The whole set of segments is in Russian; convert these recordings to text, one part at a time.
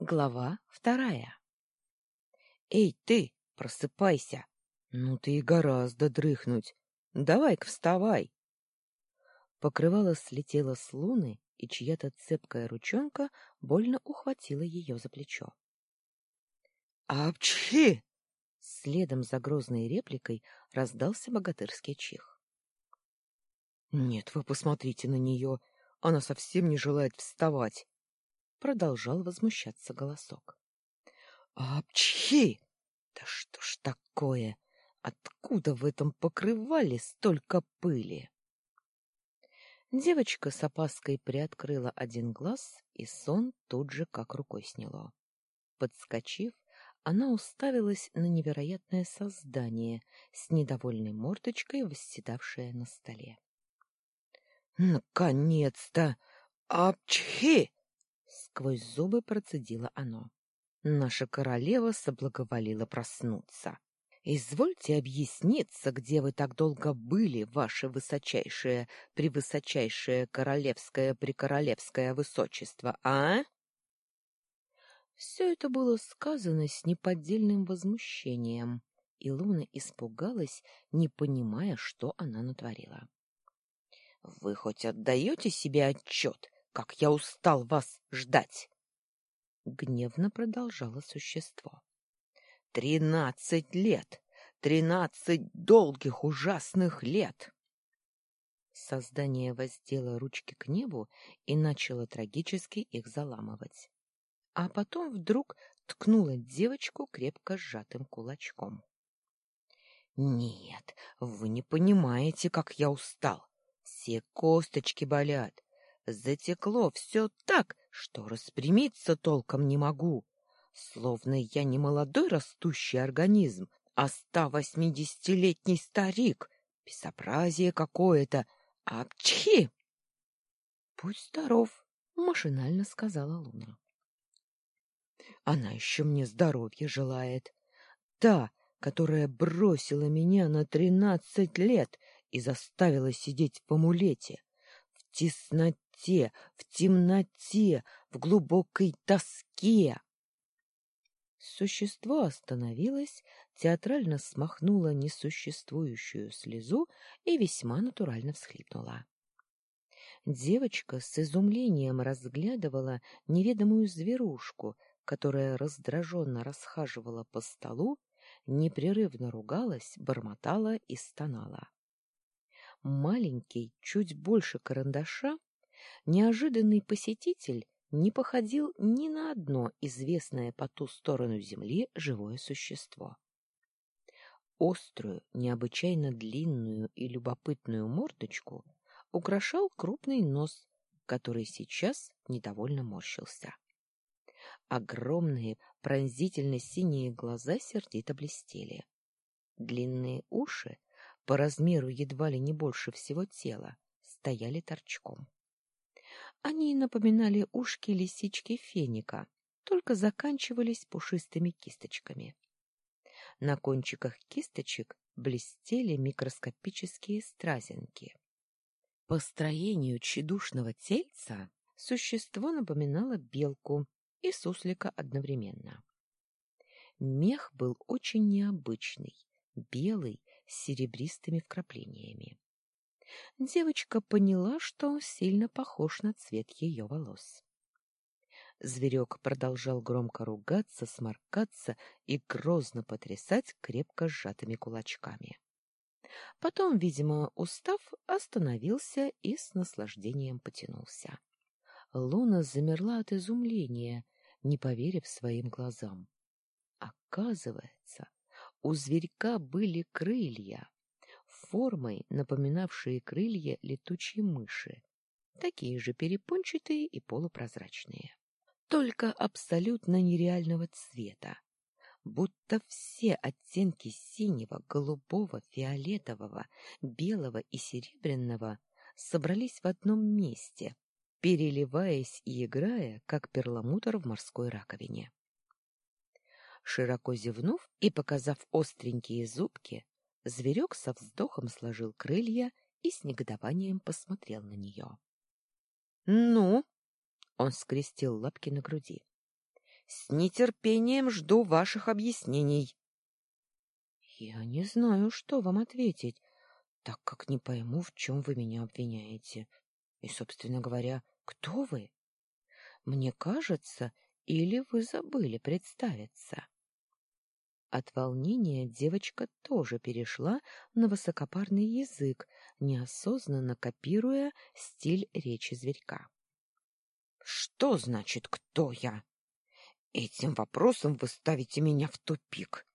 Глава вторая. Эй, ты, просыпайся. Ну ты и гораздо дрыхнуть. Давай-ка вставай. Покрывало слетело с луны, и чья-то цепкая ручонка больно ухватила ее за плечо. Апчхи! Следом за грозной репликой раздался богатырский чих. Нет, вы посмотрите на нее. Она совсем не желает вставать продолжал возмущаться голосок. Апчхи! Да что ж такое? Откуда в этом покрывале столько пыли? Девочка с опаской приоткрыла один глаз, и сон тут же как рукой сняло. Подскочив, она уставилась на невероятное создание с недовольной мордочкой, восседавшее на столе. «Наконец-то! Апчхи!» Сквозь зубы процедило оно. Наша королева соблаговолила проснуться. Извольте объясниться, где вы так долго были, ваше высочайшее, превысочайшее королевское прикоролевское высочество, а? Все это было сказано с неподдельным возмущением, и Луна испугалась, не понимая, что она натворила. — Вы хоть отдаете себе отчет, как я устал вас ждать! Гневно продолжало существо. Тринадцать лет! Тринадцать долгих ужасных лет! Создание воздело ручки к небу и начало трагически их заламывать. А потом вдруг ткнуло девочку крепко сжатым кулачком. — Нет, вы не понимаете, как я устал. Все косточки болят. Затекло все так, что распрямиться толком не могу. Словно я не молодой растущий организм, а ста восьмидесятилетний старик. Безобразие какое-то. Апчхи! — Будь здоров, — машинально сказала Луна. Она еще мне здоровья желает. Та, которая бросила меня на тринадцать лет и заставила сидеть в амулете, в тесноте темноте, в темноте, в глубокой тоске. Существо остановилось, театрально смахнуло несуществующую слезу и весьма натурально всхлипнула. Девочка с изумлением разглядывала неведомую зверушку, которая раздраженно расхаживала по столу, непрерывно ругалась, бормотала и стонала. Маленький, чуть больше карандаша, неожиданный посетитель не походил ни на одно известное по ту сторону земли живое существо. Острую, необычайно длинную и любопытную мордочку украшал крупный нос, который сейчас недовольно морщился. Огромные пронзительно-синие глаза сердито блестели. Длинные уши, по размеру едва ли не больше всего тела, стояли торчком. Они напоминали ушки лисички феника, только заканчивались пушистыми кисточками. На кончиках кисточек блестели микроскопические стразинки. По строению тщедушного тельца существо напоминало белку и суслика одновременно. Мех был очень необычный, белый, с серебристыми вкраплениями девочка поняла, что он сильно похож на цвет ее волос. Зверек продолжал громко ругаться, сморкаться и грозно потрясать крепко сжатыми кулачками. Потом, видимо, устав, остановился и с наслаждением потянулся. Луна замерла от изумления, не поверив своим глазам. Оказывается, у зверька были крылья формой напоминавшие крылья летучей мыши, такие же перепончатые и полупрозрачные, только абсолютно нереального цвета, будто все оттенки синего, голубого, фиолетового, белого и серебряного собрались в одном месте, переливаясь и играя, как перламутр в морской раковине. Широко зевнув и показав остренькие зубки, Зверек со вздохом сложил крылья и с негодованием посмотрел на нее. — Ну? — он скрестил лапки на груди. — С нетерпением жду ваших объяснений. Я не знаю, что вам ответить, так как не пойму, в чем вы меня обвиняете. И, собственно говоря, кто вы? Мне кажется, или вы забыли представиться? От волнения девочка тоже перешла на высокопарный язык, неосознанно копируя стиль речи зверька. Что значит «кто я»? Этим вопросом вы ставите меня в тупик.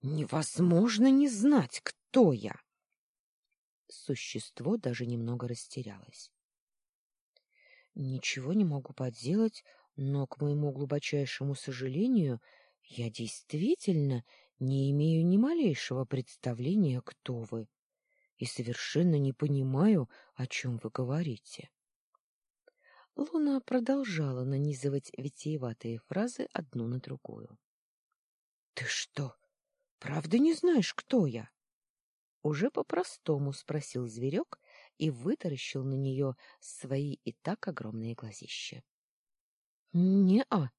Невозможно не знать, кто я. Существо даже немного растерялось. Ничего не могу поделать, но, к моему глубочайшему сожалению, я действительно не имею ни малейшего представления, кто вы, и совершенно не понимаю, о чем вы говорите. Луна продолжала нанизывать витиеватые фразы одну на другую. — Ты что, правда не знаешь, кто я? Уже по-простому спросил зверек и вытаращил на нее свои и так огромные глазища. — Не-а.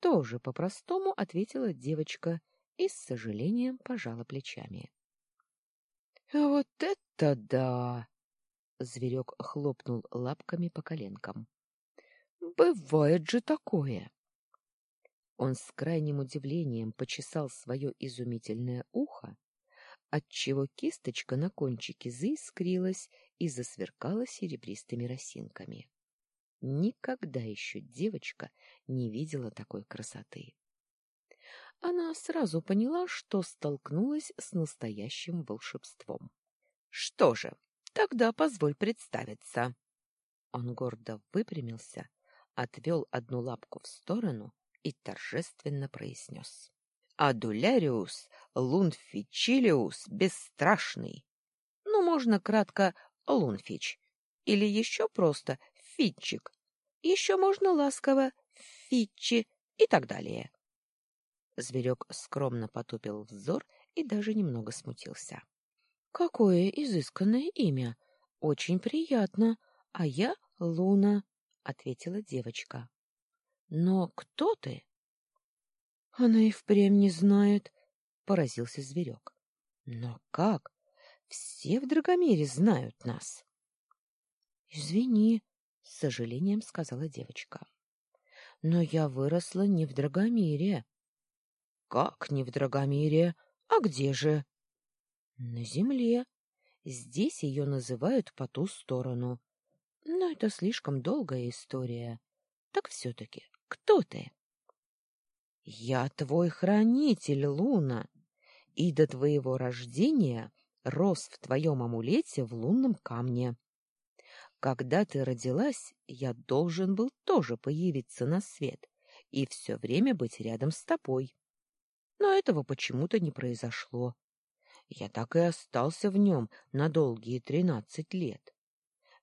Тоже по-простому ответила девочка и с сожалением пожала плечами. — Вот это да! Зверек хлопнул лапками по коленкам. Бывает же такое. Он с крайним удивлением почесал свое изумительное ухо, отчего кисточка на кончике заискрилась и засверкала серебристыми росинками. Никогда еще девочка не видела такой красоты. Она сразу поняла, что столкнулась с настоящим волшебством. — Что же, Тогда позволь представиться. Он гордо выпрямился, отвел одну лапку в сторону и торжественно произнес. Адуляриус Лунфичилиус Бесстрашный. Ну, можно кратко Лунфич. Или еще просто Фитчик. Еще можно ласково Фитчи и так далее. Зверек скромно потупил взор и даже немного смутился. Какое изысканное имя. Очень приятно. А я Луна, ответила девочка. Но кто ты? Она и впрямь не знает, поразился зверек. Но как? Все в Драгомире знают нас. Извини, с сожалением сказала девочка. Но я выросла не в Драгомире. Как не в Драгомире? А где же? На земле. Здесь ее называют по ту сторону. Но это слишком долгая история. Так все-таки, кто ты? Я твой хранитель, Луна, и до твоего рождения рос в твоем амулете в лунном камне. Когда ты родилась, я должен был тоже появиться на свет и все время быть рядом с тобой. Но этого почему-то не произошло я так и остался в нем на долгие тринадцать лет.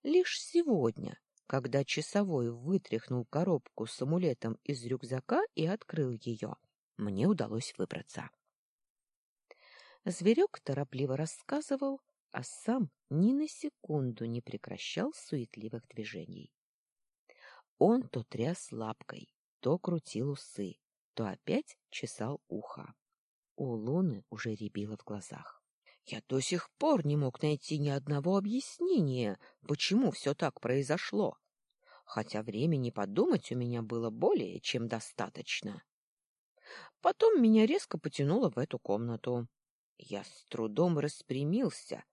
Лишь сегодня, когда часовой вытряхнул коробку с амулетом из рюкзака и открыл ее, мне удалось выбраться. Зверек торопливо рассказывал, а сам ни на секунду не прекращал суетливых движений. Он то тряс лапкой, то крутил усы, то опять чесал ухо. У Луны уже рябило в глазах. Я до сих пор не мог найти ни одного объяснения, почему все так произошло, хотя времени подумать у меня было более чем достаточно. Потом меня резко потянуло в эту комнату. Я с трудом распрямился,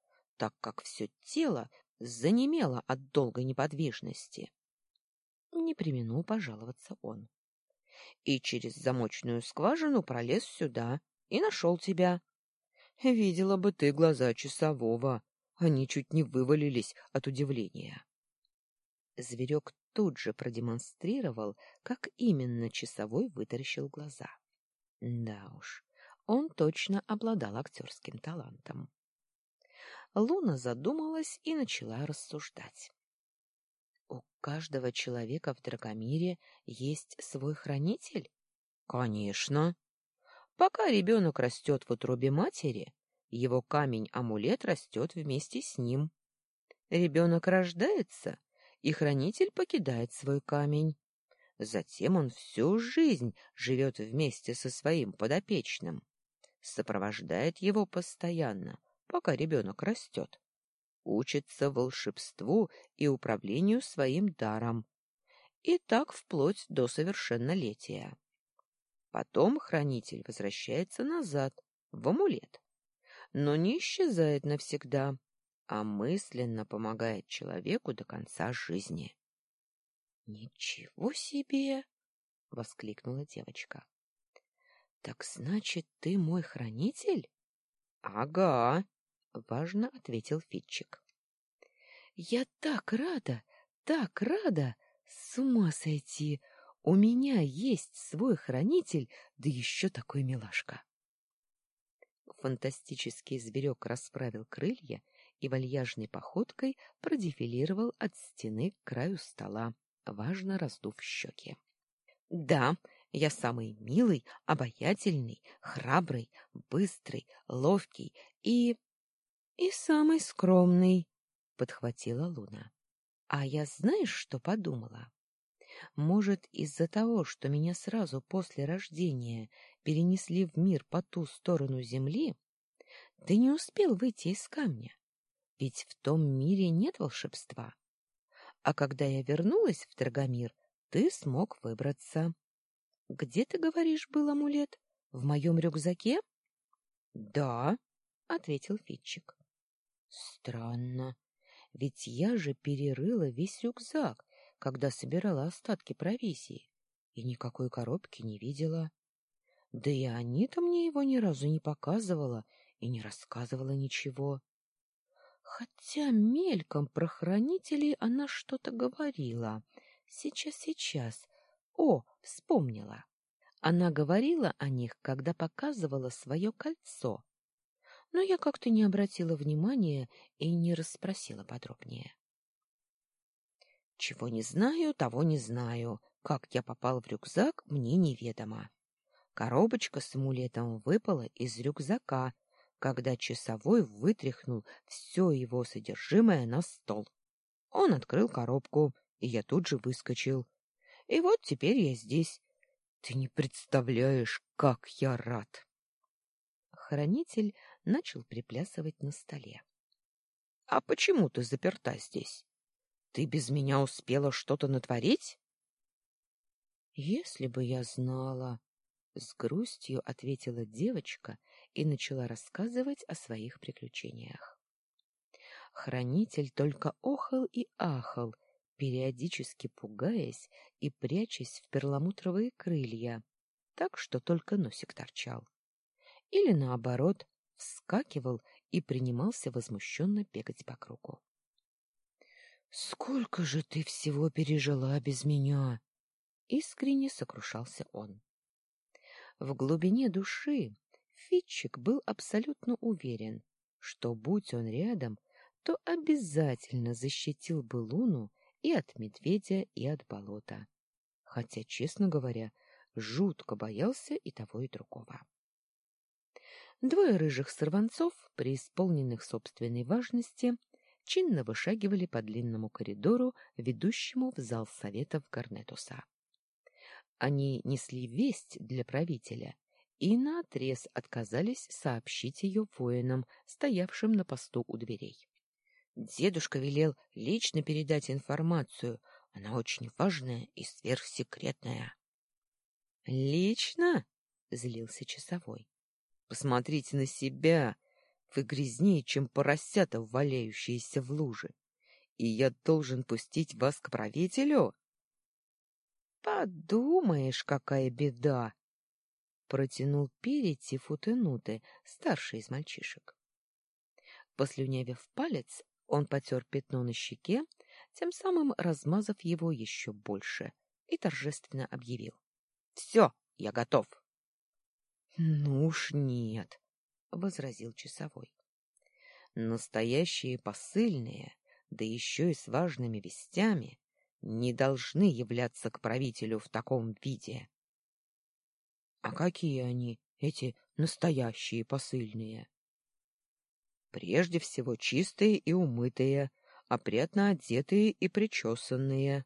так как все тело занемело от долгой неподвижности. Не применул пожаловаться он и через замочную скважину пролез сюда и нашел тебя. Видела бы ты глаза часового, они чуть не вывалились от удивления. Зверек тут же продемонстрировал, как именно часовой вытаращил глаза. Да уж, он точно обладал актерским талантом. Луна задумалась и начала рассуждать. У каждого человека в Драгомире есть свой хранитель? Конечно. Пока ребенок растет в утробе матери, его камень-амулет растет вместе с ним. Ребенок рождается, и хранитель покидает свой камень. Затем он всю жизнь живет вместе со своим подопечным, сопровождает его постоянно, пока ребенок растет, учится волшебству и управлению своим даром, и так вплоть до совершеннолетия. Потом хранитель возвращается назад, в амулет, но не исчезает навсегда, а мысленно помогает человеку до конца жизни. Ничего себе, воскликнула девочка. Так значит, ты мой хранитель? Ага, важно ответил Фитчик. Я так рада, так рада, с ума сойти. У меня есть свой хранитель, да еще такой милашка. Фантастический зверек расправил крылья и вальяжной походкой продефилировал от стены к краю стола, важно раздув щеки. Да, я самый милый, обаятельный, храбрый, быстрый, ловкий и... и самый скромный, — подхватила Луна. А я знаешь, что подумала? Может, из-за того, что меня сразу после рождения перенесли в мир по ту сторону земли, ты не успел выйти из камня? Ведь в том мире нет волшебства. А когда я вернулась в Драгомир, ты смог выбраться. Где, ты говоришь, был амулет? В моем рюкзаке? Да, ответил Фитчик. Странно, ведь я же перерыла весь рюкзак, когда собирала остатки провизии, и никакой коробки не видела. Да и Анита мне его ни разу не показывала и не рассказывала ничего. Хотя мельком про хранителей она что-то говорила. Сейчас, сейчас. О, вспомнила. Она говорила о них, когда показывала свое кольцо. Но я как-то не обратила внимания и не расспросила подробнее. Чего не знаю, того не знаю. Как я попал в рюкзак, мне неведомо. Коробочка с амулетом выпала из рюкзака, когда часовой вытряхнул все его содержимое на стол. Он открыл коробку, и я тут же выскочил. И вот теперь я здесь. Ты не представляешь, как я рад. Хранитель начал приплясывать на столе. — А почему ты заперта здесь? Ты без меня успела что-то натворить? — Если бы я знала, — с грустью ответила девочка и начала рассказывать о своих приключениях. Хранитель только охал и ахал, периодически пугаясь и прячась в перламутровые крылья, так что только носик торчал. Или, наоборот, вскакивал и принимался возмущенно бегать по кругу. — Сколько же ты всего пережила без меня! — искренне сокрушался он. В глубине души Фитчик был абсолютно уверен, что, будь он рядом, то обязательно защитил бы Луну и от медведя, и от болота. Хотя, честно говоря, жутко боялся и того, и другого. Двое рыжих сорванцов, преисполненных собственной важности, чинно вышагивали по длинному коридору, ведущему в зал советов Гарнетуса. Они несли весть для правителя и наотрез отказались сообщить ее воинам, стоявшим на посту у дверей. Дедушка велел лично передать информацию, она очень важная и сверхсекретная. — Лично? — злился часовой. — Посмотрите на себя! Вы грязнее, чем поросята, валяющиеся в луже. И я должен пустить вас к правителю? — Подумаешь, какая беда! протянул Перети Футенуты, старший из мальчишек. Послюнявив палец, он потер пятно на щеке, тем самым размазав его еще больше, и торжественно объявил. — Все, я готов. — Ну уж нет, — возразил часовой. — Настоящие посыльные, да еще и с важными вестями, не должны являться к правителю в таком виде. А какие они, эти настоящие посыльные? Прежде всего чистые и умытые, опрятно одетые и причесанные.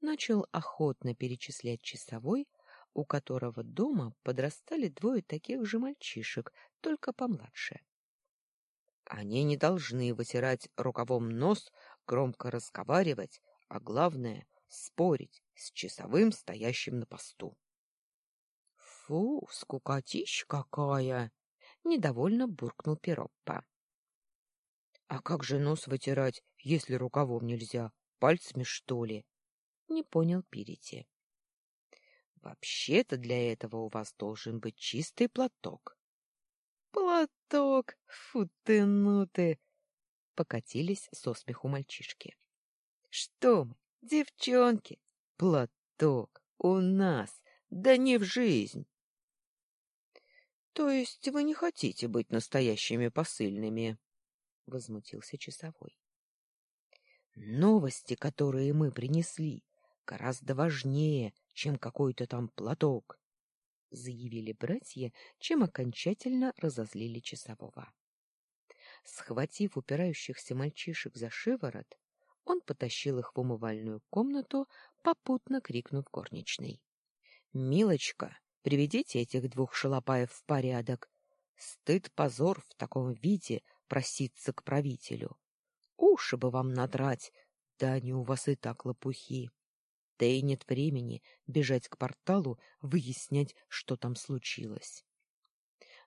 начал охотно перечислять часовой, у которого дома подрастали двое таких же мальчишек, только помладше. Они не должны вытирать рукавом нос, громко разговаривать, а главное — спорить с часовым, стоящим на посту. — Фу, скукотища какая! — недовольно буркнул Пироппа. — А как же нос вытирать, если рукавом нельзя? Пальцами, что ли? — не понял Пирити. — Вообще-то для этого у вас должен быть чистый платок. — Платок! Фу ты, ну ты! — покатились со смеху мальчишки. — Что мы, девчонки? Платок! У нас! Да не в жизнь! — То есть вы не хотите быть настоящими посыльными? — возмутился часовой. — Новости, которые мы принесли, гораздо важнее, чем какой-то там платок, — заявили братья, чем окончательно разозлили часового. Схватив упирающихся мальчишек за шиворот, он потащил их в умывальную комнату, попутно крикнув горничной. — Милочка, Приведите этих двух шалопаев в порядок. Стыд, позор в таком виде проситься к правителю. Уши бы вам надрать, да они у вас и так лопухи. Да и нет времени бежать к порталу, выяснять, что там случилось.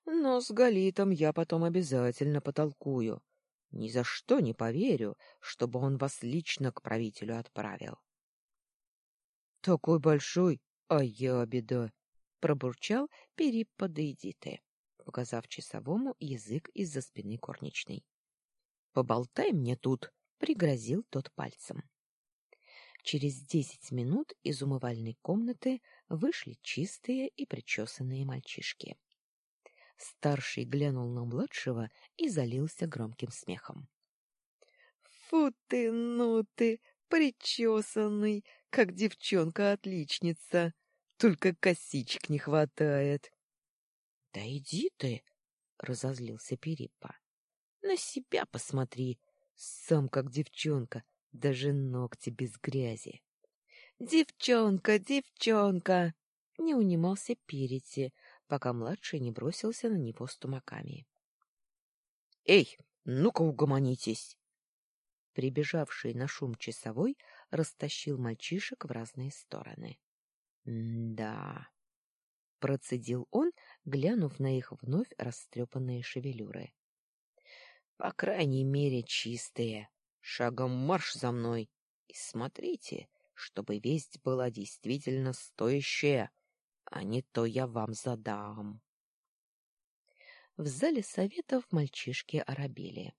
Но с Галитом я потом обязательно потолкую. Ни за что не поверю, чтобы он вас лично к правителю отправил. Такой большой, а я беда пробурчал Периппа показав часовому язык из-за спины корничной. «Поболтай мне тут!» — пригрозил тот пальцем. Через десять минут из умывальной комнаты вышли чистые и причесанные мальчишки. Старший глянул на младшего и залился громким смехом. — Фу ты, ну ты, причесанный, как девчонка-отличница! Только косичек не хватает. — Да иди ты, — разозлился Перипа. — На себя посмотри, сам как девчонка, даже ногти без грязи. — Девчонка, девчонка! — не унимался Перити, пока младший не бросился на него с тумаками. — Эй, ну-ка угомонитесь! Прибежавший на шум часовой растащил мальчишек в разные стороны. «Да...» — процедил он, глянув на их вновь растрепанные шевелюры. «По крайней мере, чистые. Шагом марш за мной. И смотрите, чтобы весть была действительно стоящая, а не то я вам задам». В зале советов мальчишки оробели.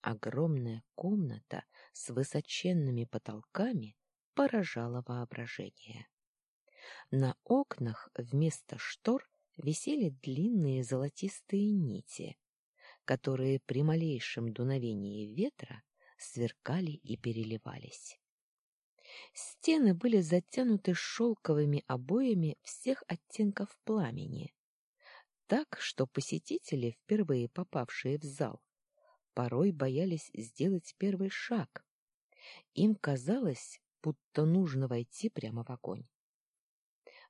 Огромная комната с высоченными потолками поражала воображение. На окнах вместо штор висели длинные золотистые нити, которые при малейшем дуновении ветра сверкали и переливались. Стены были затянуты шелковыми обоями всех оттенков пламени, так что посетители, впервые попавшие в зал, порой боялись сделать первый шаг. Им казалось, будто нужно войти прямо в огонь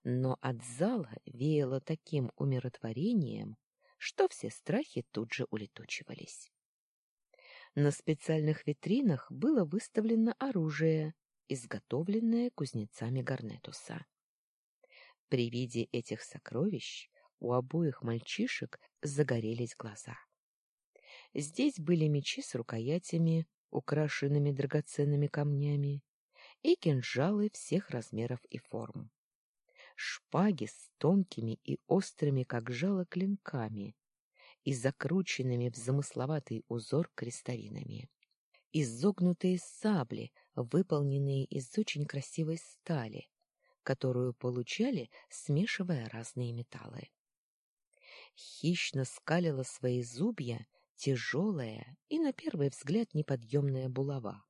но от зала веяло таким умиротворением, что все страхи тут же улетучивались. На специальных витринах было выставлено оружие, изготовленное кузнецами Гарнетуса. При виде этих сокровищ у обоих мальчишек загорелись глаза. Здесь были мечи с рукоятями, украшенными драгоценными камнями, и кинжалы всех размеров и форм шпаги с тонкими и острыми, как жало, клинками и закрученными в замысловатый узор крестовинами. Изогнутые сабли, выполненные из очень красивой стали, которую получали, смешивая разные металлы. Хищно скалила свои зубья тяжелая и, на первый взгляд, неподъемная булава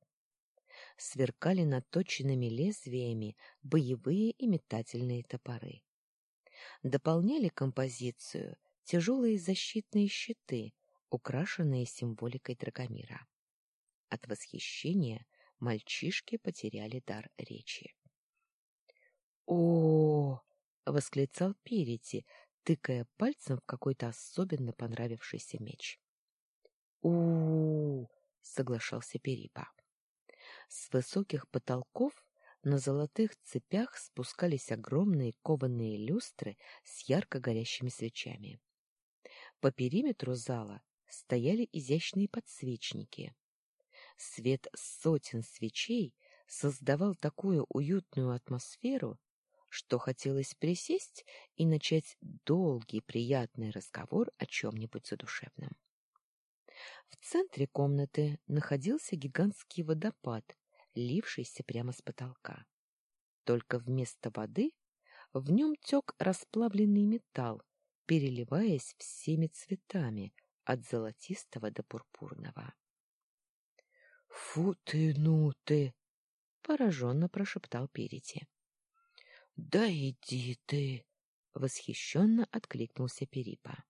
сверкали наточенными лезвиями боевые и метательные топоры. Дополняли композицию тяжелые защитные щиты, украшенные символикой Драгомира. От восхищения мальчишки потеряли дар речи. о восклицал Перети, тыкая пальцем в какой-то особенно понравившийся меч. у соглашался Перипа. С высоких потолков на золотых цепях спускались огромные кованые люстры с ярко горящими свечами. По периметру зала стояли изящные подсвечники. Свет сотен свечей создавал такую уютную атмосферу, что хотелось присесть и начать долгий приятный разговор о чем-нибудь задушевном. В центре комнаты находился гигантский водопад, лившийся прямо с потолка. Только вместо воды в нем тек расплавленный металл, переливаясь всеми цветами, от золотистого до пурпурного. — Фу ты, ну ты! — пораженно прошептал Перети. — Да иди ты! — восхищенно откликнулся Перипа.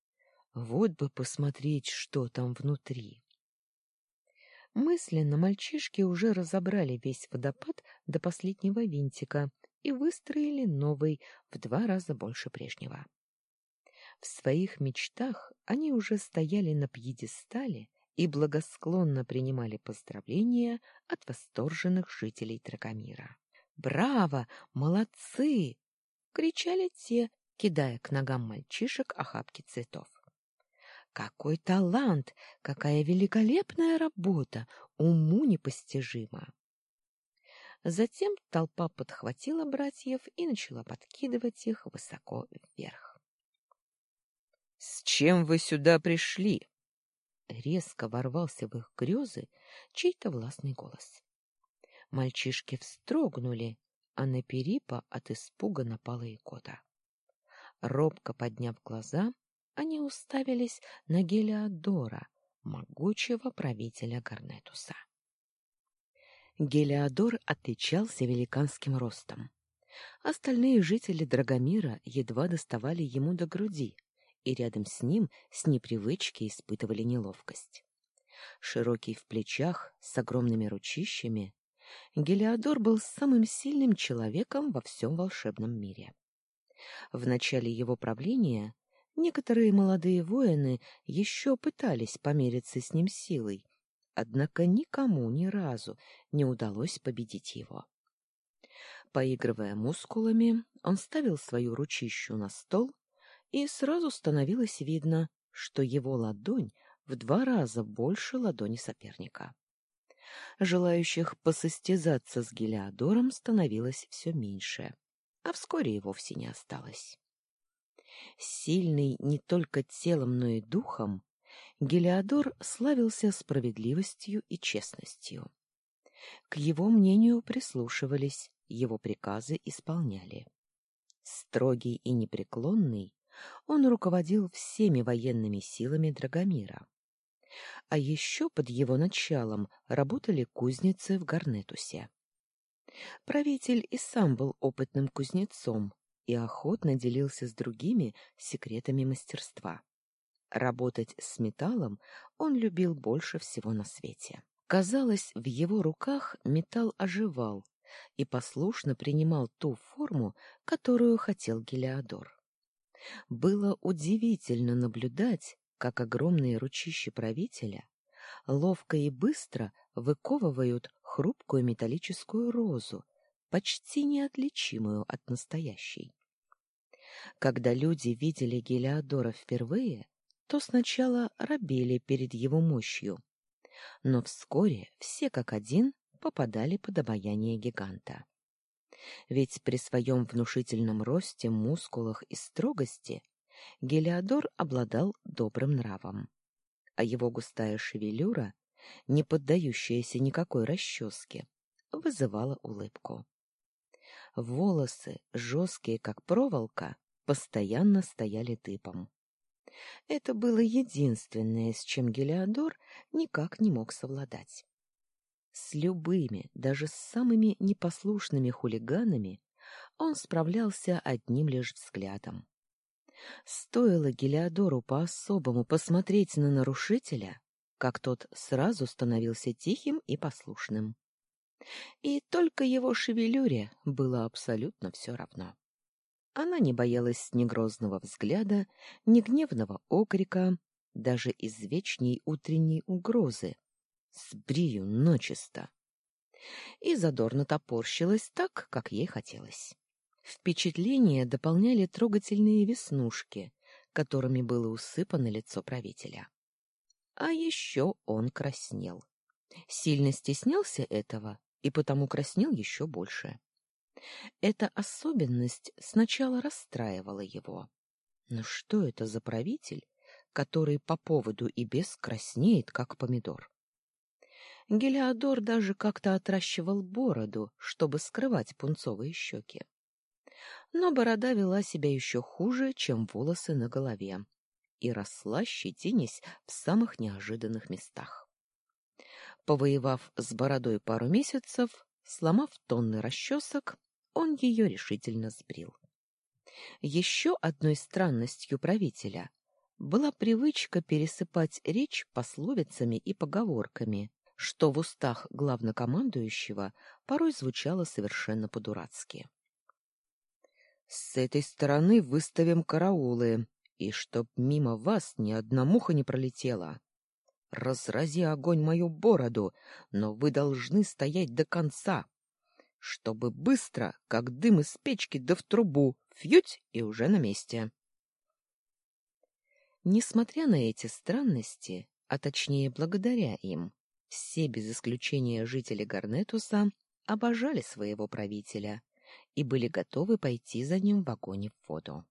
— Вот бы посмотреть, что там внутри! Мысленно мальчишки уже разобрали весь водопад до последнего винтика и выстроили новый в два раза больше прежнего. В своих мечтах они уже стояли на пьедестале и благосклонно принимали поздравления от восторженных жителей Драгомира. «Браво! Молодцы!» — кричали те, кидая к ногам мальчишек охапки цветов. Какой талант, какая великолепная работа, уму непостижимо. Затем толпа подхватила братьев и начала подкидывать их высоко вверх. — С чем вы сюда пришли? Резко ворвался в их грезы чей-то властный голос. Мальчишки вздрогнули, а на Перипа от испуга напала икота. Робко подняв глаза, они уставились на Гелиодора, могучего правителя Гарнетуса. Гелиодор отличался великанским ростом. Остальные жители Драгомира едва доставали ему до груди, и рядом с ним с непривычки испытывали неловкость. Широкий в плечах, с огромными ручищами, Гелиодор был самым сильным человеком во всем волшебном мире. В начале его правления Некоторые молодые воины еще пытались помериться с ним силой, однако никому ни разу не удалось победить его. Поигрывая мускулами, он ставил свою ручищу на стол, и сразу становилось видно, что его ладонь в два раза больше ладони соперника. Желающих посостязаться с Гелиодором становилось все меньше, а вскоре и вовсе не осталось. Сильный не только телом, но и духом, Гелиодор славился справедливостью и честностью. К его мнению прислушивались, его приказы исполняли. Строгий и непреклонный, он руководил всеми военными силами Драгомира. А еще под его началом работали кузницы в Гарнетусе. Правитель и сам был опытным кузнецом, и охотно делился с другими секретами мастерства. Работать с металлом он любил больше всего на свете. Казалось, в его руках металл оживал и послушно принимал ту форму, которую хотел Гелиодор. Было удивительно наблюдать, как огромные ручища правителя ловко и быстро выковывают хрупкую металлическую розу, почти неотличимую от настоящей. Когда люди видели Гелиодора впервые, то сначала робели перед его мощью, но вскоре все как один попадали под обаяние гиганта. Ведь при своем внушительном росте, мускулах и строгости Гелиодор обладал добрым нравом, а его густая шевелюра, не поддающаяся никакой расческе, вызывала улыбку. Волосы, жесткие как проволока, постоянно стояли тыпом. Это было единственное, с чем Гелиодор никак не мог совладать. С любыми, даже с самыми непослушными хулиганами он справлялся одним лишь взглядом. Стоило Гелиодору по-особому посмотреть на нарушителя, как тот сразу становился тихим и послушным. И только его шевелюре было абсолютно все равно. Она не боялась ни грозного взгляда, ни гневного окрика, даже извечней утренней угрозы. Сбрию начисто. И задорно топорщилась так, как ей хотелось. Впечатление дополняли трогательные веснушки, которыми было усыпано лицо правителя. А еще он краснел. Сильно стеснялся этого и потому краснел еще больше. Эта особенность сначала расстраивала его. Но что это за правитель, который по поводу и без краснеет, как помидор? Гелиодор даже как-то отращивал бороду, чтобы скрывать пунцовые щеки. Но борода вела себя еще хуже, чем волосы на голове, и росла, щетинясь в самых неожиданных местах. Повоевав с бородой пару месяцев, сломав тонны расчесок, он ее решительно сбрил. Еще одной странностью правителя была привычка пересыпать речь пословицами и поговорками, что в устах главнокомандующего порой звучало совершенно по-дурацки. «С этой стороны выставим караулы, и чтоб мимо вас ни одна муха не пролетела. Разрази огонь мою бороду, но вы должны стоять до конца, чтобы быстро, как дым из печки да в трубу, фьють и уже на месте». Несмотря на эти странности, а точнее благодаря им, все без исключения жители Гарнетуса обожали своего правителя и были готовы пойти за ним в вагоне в воду.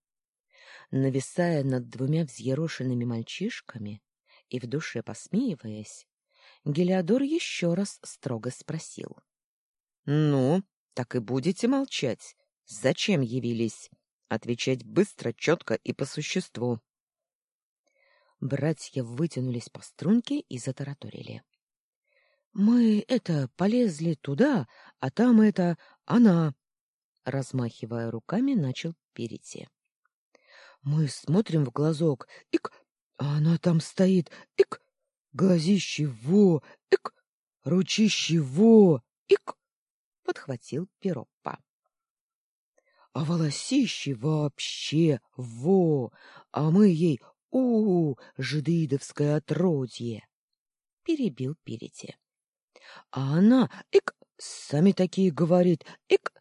Нависая над двумя взъерошенными мальчишками и в душе посмеиваясь, Гелиодор еще раз строго спросил. — Ну, так и будете молчать. Зачем явились? Отвечать быстро, четко и по существу. Братья вытянулись по струнке и затараторили. Мы это полезли туда, а там это она, размахивая руками, начал Перети. Мы смотрим в глазок, ик, она там стоит, ик, глазище во, ик, ручище во, ик, подхватил Пироппа. А волосище вообще во, а мы ей у, -у жидыдовское отродье, перебил Перети. А она, ик, сами такие говорит, ик,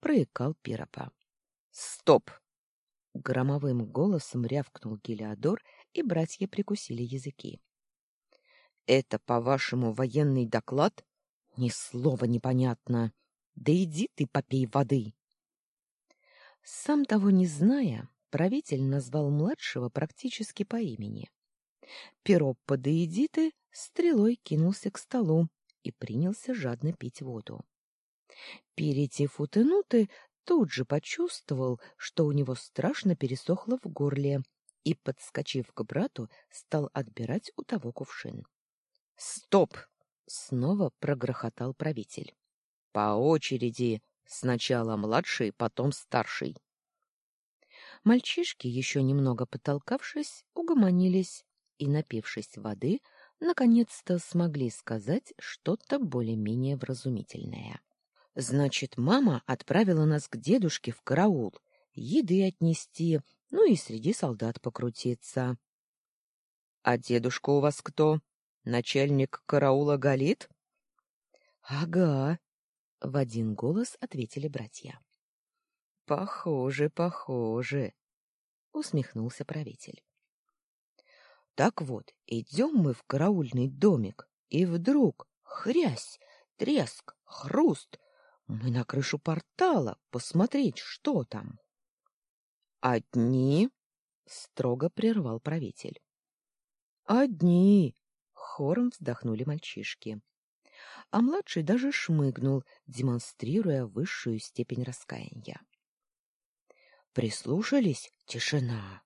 проикал Пиропа. Стоп! Громовым голосом рявкнул Гелиодор, и братья прикусили языки. Это, по-вашему, военный доклад? Ни слова непонятно. Да иди ты попей воды. Сам того не зная, правитель назвал младшего практически по имени. Пироппа да иди ты стрелой кинулся к столу, и принялся жадно пить воду. Перетифутенуты тут же почувствовал, что у него страшно пересохло в горле, и, подскочив к брату, стал отбирать у того кувшин. «Стоп!» — снова прогрохотал правитель. «По очереди! Сначала младший, потом старший!» Мальчишки, еще немного потолкавшись, угомонились и, напившись воды, — наконец-то смогли сказать что-то более-менее вразумительное. Значит, мама отправила нас к дедушке в караул, еды отнести, ну и среди солдат покрутиться. — А дедушка у вас кто? Начальник караула Галит? — Ага, — в один голос ответили братья. — Похоже, похоже, — усмехнулся правитель. Так вот, идем мы в караульный домик, и вдруг хрясь, треск, хруст. Мы на крышу портала посмотреть, что там. Одни, строго прервал правитель. Одни, хором вздохнули мальчишки. А младший даже шмыгнул, демонстрируя высшую степень раскаяния. Прислушались — тишина.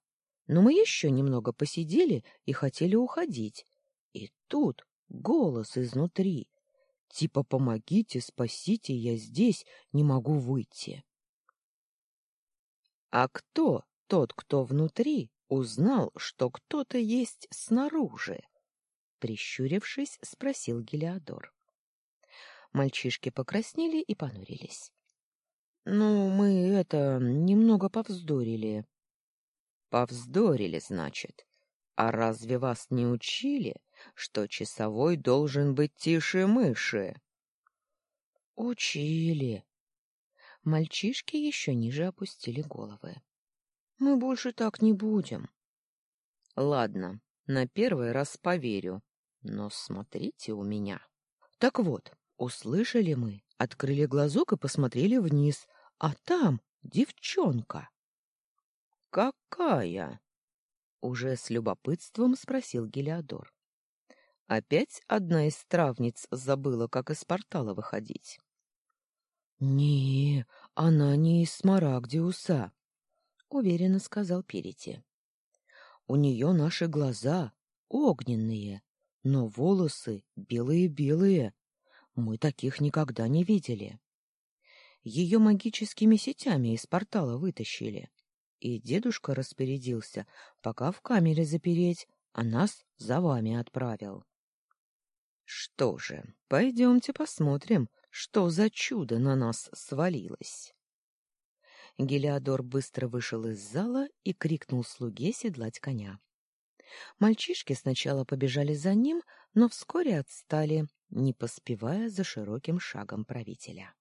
Но мы еще немного посидели и хотели уходить. И тут голос изнутри. Типа «помогите, спасите, я здесь, не могу выйти». А кто тот, кто внутри, узнал, что кто-то есть снаружи? Прищурившись, спросил Гелиодор. Мальчишки покраснели и понурились. — Ну, мы это, немного повздорили. — Повздорили, значит. А разве вас не учили, что часовой должен быть тише мыши? — Учили. Мальчишки еще ниже опустили головы. — Мы больше так не будем. — Ладно, на первый раз поверю, но смотрите у меня. Так вот, услышали мы, открыли глазок и посмотрели вниз, а там девчонка. — Какая? — уже с любопытством спросил Гелиодор. Опять одна из травниц забыла, как из портала выходить. — Не, она не из Смарагдиуса, — уверенно сказал Перити. — У нее наши глаза огненные, но волосы белые-белые. Мы таких никогда не видели. Ее магическими сетями из портала вытащили. И дедушка распорядился, пока в камере запереть, а нас за вами отправил. Что же, пойдемте посмотрим, что за чудо на нас свалилось. Гелиодор быстро вышел из зала и крикнул слуге седлать коня. Мальчишки сначала побежали за ним, но вскоре отстали, не поспевая за широким шагом правителя.